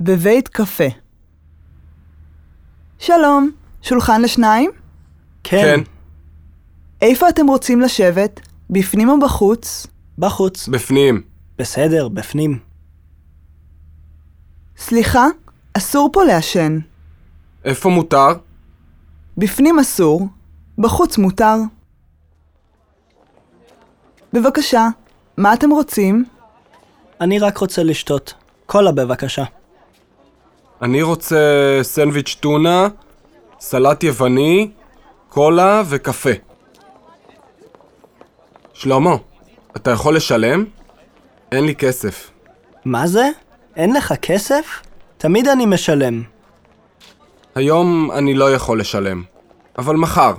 בבית קפה. שלום, שולחן לשניים? כן, איפה אתם רוצים לשבת? בפנים או בחוץ? בחוץ. בפנים. בסדר, בפנים. סליחה, אסור פה לעשן. איפה מותר? בפנים אסור, בחוץ מותר. בבקשה, מה אתם רוצים? אני רק רוצה לשתות. קולה בבקשה. אני רוצה סנדוויץ' טונה, סלט יווני, קולה וקפה. שלמה, אתה יכול לשלם? אין לי כסף. מה זה? אין לך כסף? תמיד אני משלם. היום אני לא יכול לשלם, אבל מחר.